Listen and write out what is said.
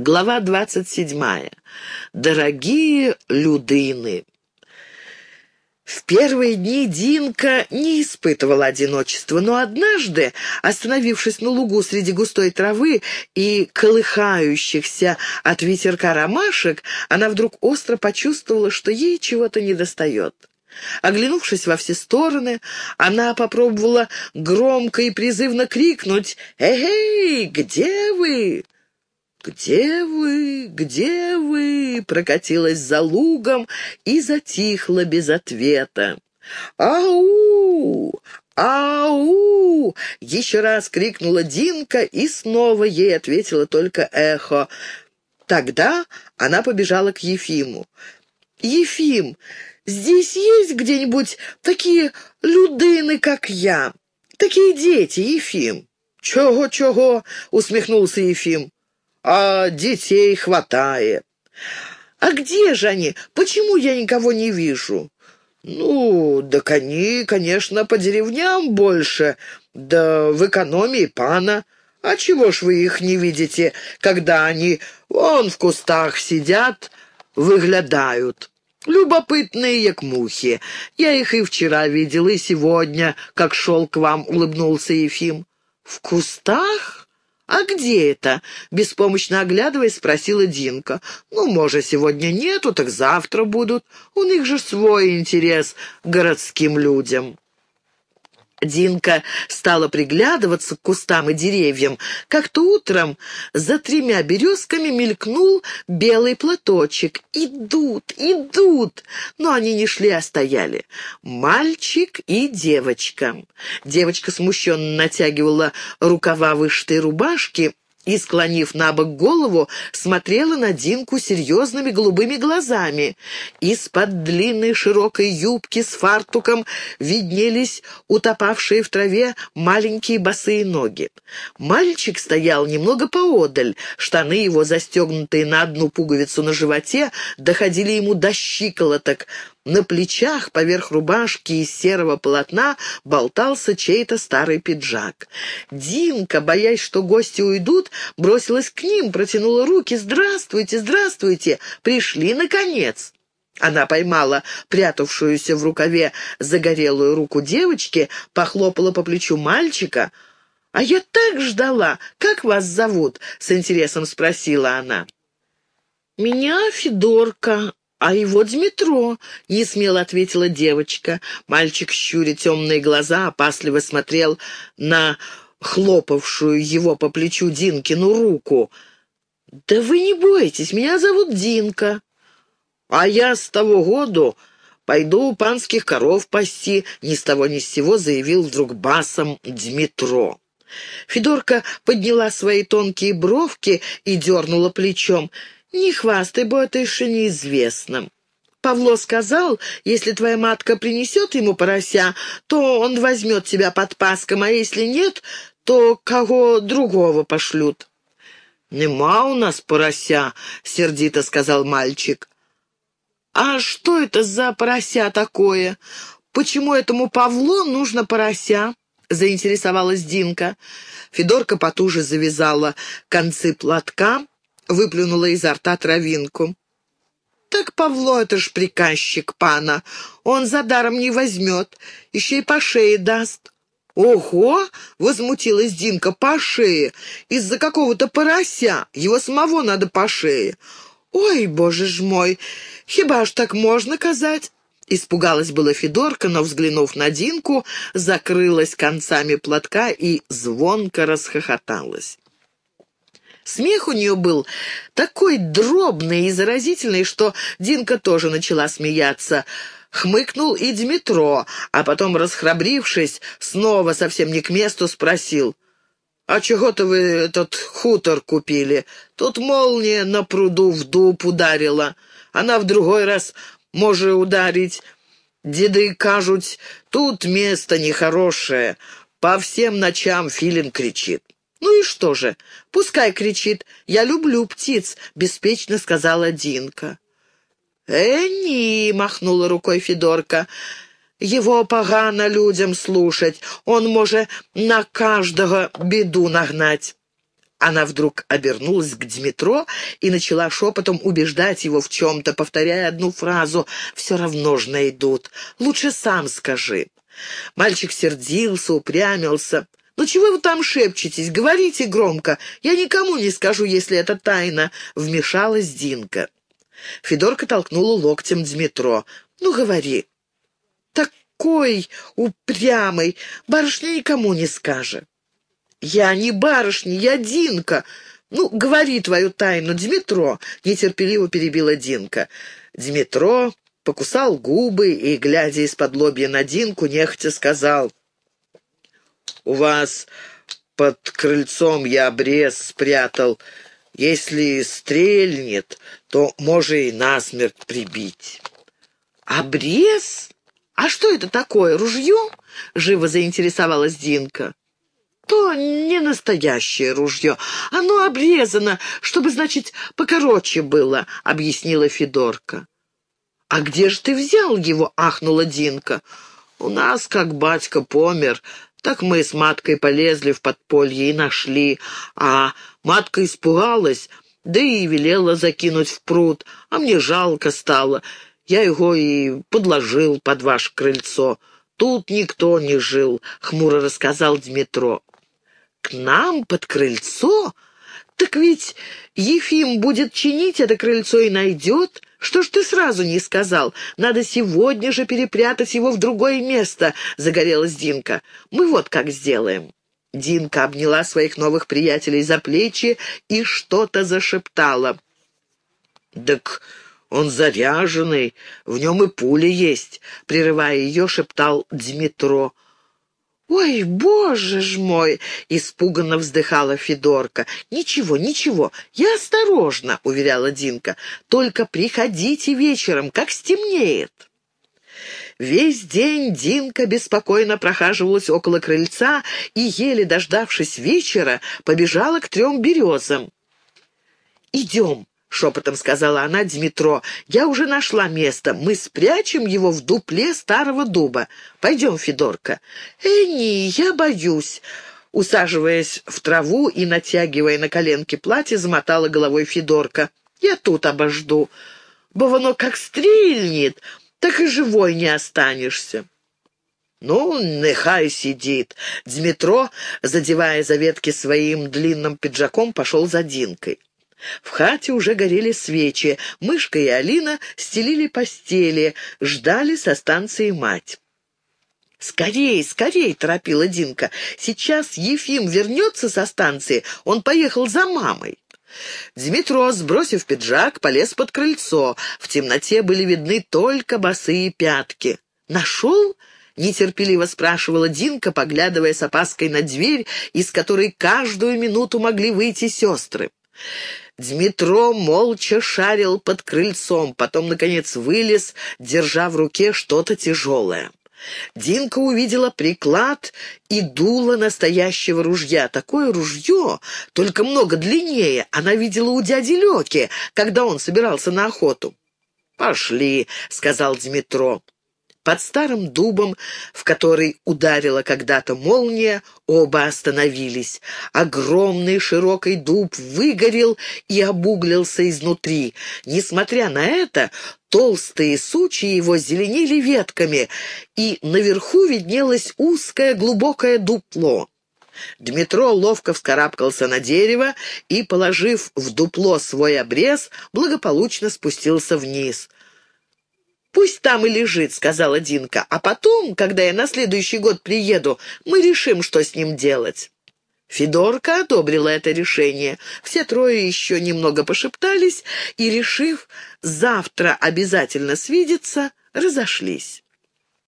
Глава двадцать седьмая. Дорогие людыны. В первые дни Динка не испытывала одиночества, но однажды, остановившись на лугу среди густой травы и колыхающихся от ветерка ромашек, она вдруг остро почувствовала, что ей чего-то недостает. Оглянувшись во все стороны, она попробовала громко и призывно крикнуть «Эй, где вы?» «Где вы? Где вы?» прокатилась за лугом и затихла без ответа. «Ау! Ау!» Еще раз крикнула Динка, и снова ей ответило только эхо. Тогда она побежала к Ефиму. «Ефим, здесь есть где-нибудь такие людыны, как я? Такие дети, Ефим?» «Чего-чего?» — усмехнулся Ефим а детей хватает. А где же они? Почему я никого не вижу? Ну, так они, конечно, по деревням больше, да в экономии пана. А чего ж вы их не видите, когда они вон в кустах сидят, выглядают?» Любопытные як мухи. Я их и вчера видел, и сегодня, как шел к вам, улыбнулся Ефим. В кустах? «А где это?» — беспомощно оглядываясь, спросила Динка. «Ну, может, сегодня нету, так завтра будут. У них же свой интерес к городским людям». Динка стала приглядываться к кустам и деревьям. Как-то утром за тремя березками мелькнул белый платочек. «Идут, идут!» Но они не шли, а стояли. Мальчик и девочка. Девочка смущенно натягивала рукава вышитой рубашки, и, склонив на бок голову, смотрела на Динку серьезными голубыми глазами. Из-под длинной широкой юбки с фартуком виднелись утопавшие в траве маленькие босые ноги. Мальчик стоял немного поодаль, штаны его, застегнутые на одну пуговицу на животе, доходили ему до щиколоток, на плечах поверх рубашки из серого полотна болтался чей-то старый пиджак. Динка, боясь, что гости уйдут, бросилась к ним, протянула руки. «Здравствуйте, здравствуйте! Пришли, наконец!» Она поймала прятавшуюся в рукаве загорелую руку девочки, похлопала по плечу мальчика. «А я так ждала! Как вас зовут?» — с интересом спросила она. «Меня Федорка», «А его Дмитро», — несмело ответила девочка. Мальчик, щуря темные глаза, опасливо смотрел на хлопавшую его по плечу Динкину руку. «Да вы не бойтесь, меня зовут Динка». «А я с того года пойду у панских коров пасти», — ни с того ни с сего заявил вдруг басом Дмитро. Федорка подняла свои тонкие бровки и дернула плечом. «Не хвастай, бо это еще неизвестно». Павло сказал, если твоя матка принесет ему порося, то он возьмет тебя под паском, а если нет, то кого другого пошлют. «Нема у нас порося», — сердито сказал мальчик. «А что это за порося такое? Почему этому Павлу нужно порося?» — заинтересовалась Динка. Федорка потуже завязала концы платка, выплюнула изо рта травинку. «Так Павло это ж приказчик пана. Он за даром не возьмет, еще и по шее даст». «Ого!» — возмутилась Динка. «По шее! Из-за какого-то порося! Его самого надо по шее!» «Ой, боже ж мой! Хиба ж так можно казать?» Испугалась была Федорка, но, взглянув на Динку, закрылась концами платка и звонко расхохоталась. Смех у нее был такой дробный и заразительный, что Динка тоже начала смеяться. Хмыкнул и Дмитро, а потом, расхрабрившись, снова совсем не к месту спросил. «А чего-то вы этот хутор купили? Тут молния на пруду в дуб ударила. Она в другой раз может ударить. Деды кажут, тут место нехорошее. По всем ночам филин кричит. «Ну и что же? Пускай кричит. Я люблю птиц», — беспечно сказала Динка. «Э, не!» — махнула рукой Федорка. «Его погано людям слушать. Он может на каждого беду нагнать». Она вдруг обернулась к Дмитро и начала шепотом убеждать его в чем-то, повторяя одну фразу «все равно ж найдут, лучше сам скажи». Мальчик сердился, упрямился. «Ну чего вы там шепчетесь? Говорите громко. Я никому не скажу, если это тайна», — вмешалась Динка. Федорка толкнула локтем Дмитро. «Ну, говори». «Такой упрямый, барышня никому не скажет». «Я не барышня, я Динка. Ну, говори твою тайну, Дмитро», — нетерпеливо перебила Динка. Дмитро покусал губы и, глядя из-под лобья на Динку, нехотя сказал, «У вас под крыльцом я обрез спрятал. Если стрельнет, то може и насмерть прибить». «Обрез? А что это такое, ружье?» — живо заинтересовалась Динка то не настоящее ружье. Оно обрезано, чтобы, значит, покороче было», — объяснила Федорка. «А где же ты взял его?» — ахнула Динка. «У нас, как батька помер, так мы с маткой полезли в подполье и нашли. А матка испугалась, да и велела закинуть в пруд, а мне жалко стало. Я его и подложил под ваше крыльцо». «Тут никто не жил», — хмуро рассказал Дмитро. «К нам под крыльцо? Так ведь Ефим будет чинить это крыльцо и найдет. Что ж ты сразу не сказал? Надо сегодня же перепрятать его в другое место», — загорелась Динка. «Мы вот как сделаем». Динка обняла своих новых приятелей за плечи и что-то зашептала. «Так он заряженный, в нем и пуля есть», — прерывая ее, шептал Дмитро. «Ой, боже ж мой!» — испуганно вздыхала Федорка. «Ничего, ничего, я осторожно», — уверяла Динка. «Только приходите вечером, как стемнеет». Весь день Динка беспокойно прохаживалась около крыльца и, еле дождавшись вечера, побежала к трем березам. «Идем», шепотом сказала она Дмитро. «Я уже нашла место. Мы спрячем его в дупле старого дуба. Пойдем, Федорка». «Эни, я боюсь». Усаживаясь в траву и натягивая на коленки платье, замотала головой Федорка. «Я тут обожду. Бо как стрельнет, так и живой не останешься». «Ну, нехай сидит». Дмитро, задевая за ветки своим длинным пиджаком, пошел за Динкой. В хате уже горели свечи. Мышка и Алина стелили постели, ждали со станции мать. «Скорей, скорей!» — торопила Динка. «Сейчас Ефим вернется со станции, он поехал за мамой». Дмитро, сбросив пиджак, полез под крыльцо. В темноте были видны только босые пятки. «Нашел?» — нетерпеливо спрашивала Динка, поглядывая с опаской на дверь, из которой каждую минуту могли выйти сестры. Дмитро молча шарил под крыльцом, потом, наконец, вылез, держа в руке что-то тяжелое. Динка увидела приклад и дуло настоящего ружья. Такое ружье, только много длиннее, она видела у дяди Лёки, когда он собирался на охоту. «Пошли», — сказал Дмитро. Под старым дубом, в который ударила когда-то молния, оба остановились. Огромный широкий дуб выгорел и обуглился изнутри. Несмотря на это, толстые сучья его зеленели ветками, и наверху виднелось узкое глубокое дупло. Дмитро ловко вскарабкался на дерево и, положив в дупло свой обрез, благополучно спустился вниз. «Пусть там и лежит», — сказала Динка. «А потом, когда я на следующий год приеду, мы решим, что с ним делать». Федорка одобрила это решение. Все трое еще немного пошептались и, решив завтра обязательно свидеться, разошлись.